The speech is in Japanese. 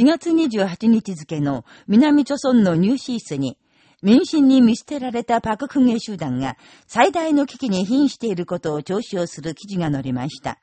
4月28日付の南朝村のニューシースに、民進に見捨てられたパククゲ集団が最大の危機に瀕していることを調子をする記事が載りました。